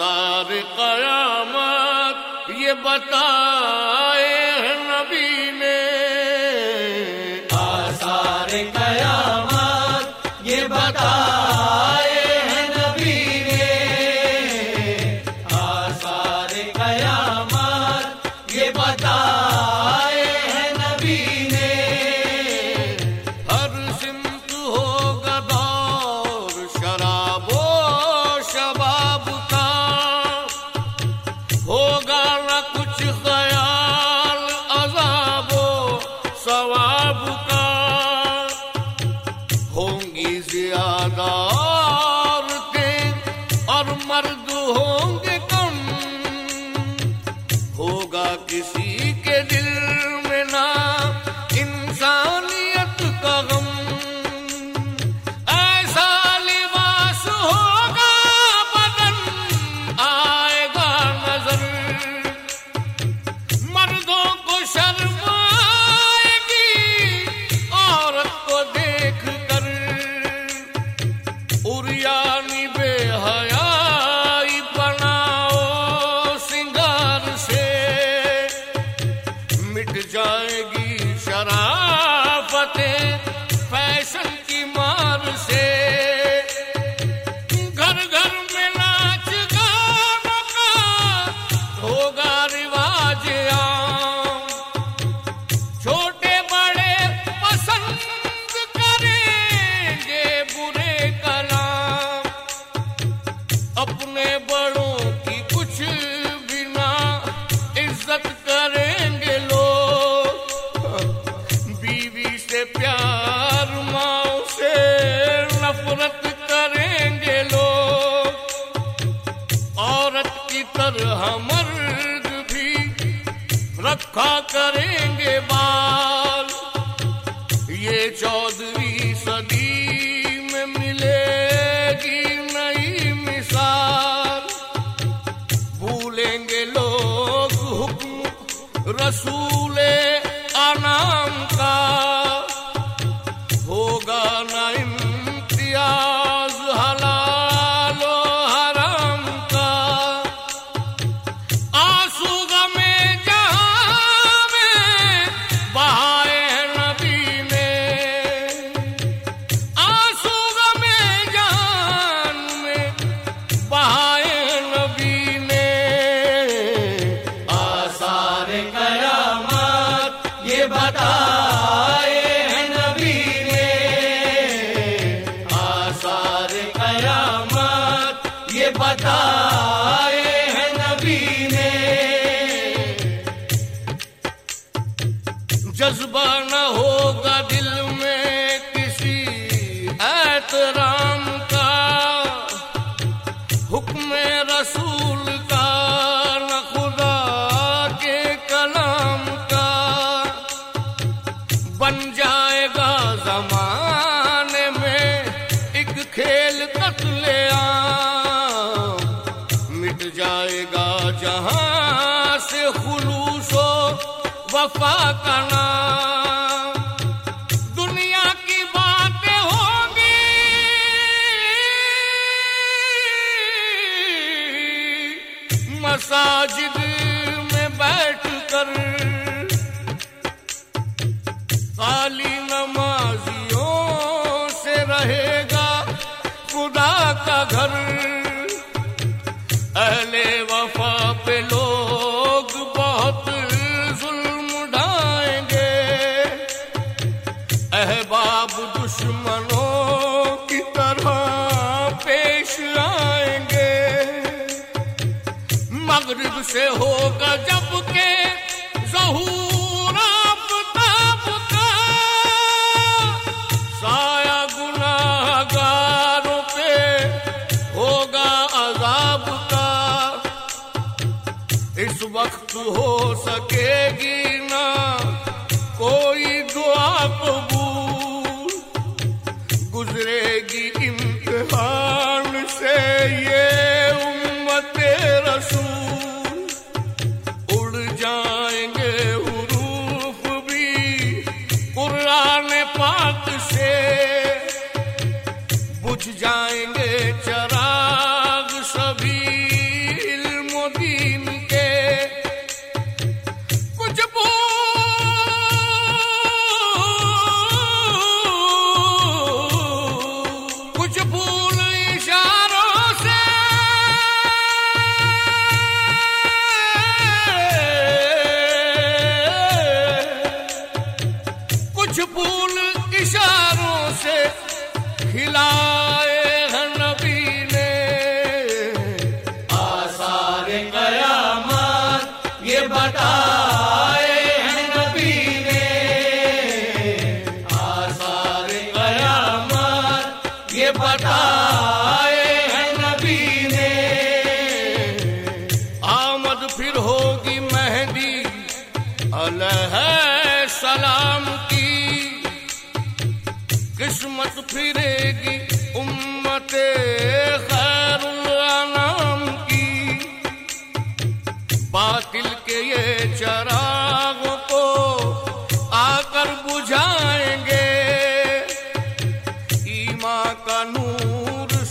आसार कयामत ये बताए की कुछ बिना इज़्ज़त करेंगे लोग। बीवी से प्यार माओ से नफरत करेंगे लोग। औरत की तरह भी रखा करेंगे बाल। ये चौधरी सदी में मिले। azule. पता वफा का नाम दुनिया की बातें होगी। मसाजिद में बैठ कर काली नमा से होगा जब के जहूर आप का। साया गुनाहगारों पे होगा अजाब का। इस वक्त हो सकेगी ना कोई दुआ गुजरेगी इम्तिहान से ये उम्मत रसूल। खुशबूल इशारों से खिलाए नबी ने। आसार कयामत ये बताए हैं ने। आसार कयामत ये खैर नाम की। के ये को आकर बुझाएँगे। ईमा का नूर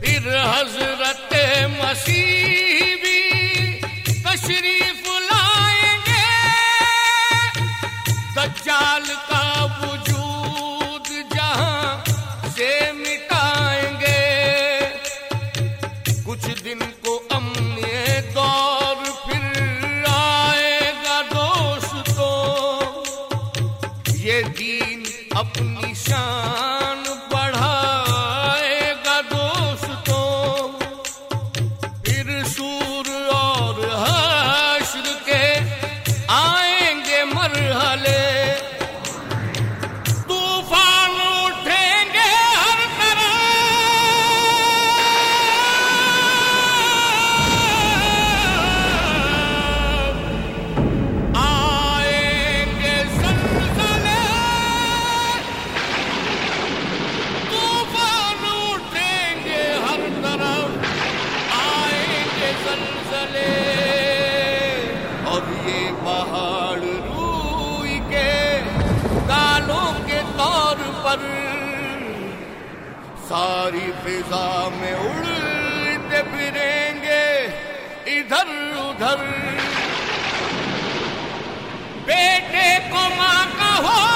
फिर हज़रत मसीह सारी फिजा में उड़ते फिरेंगे इधर उधर। बेटे को माँ का हो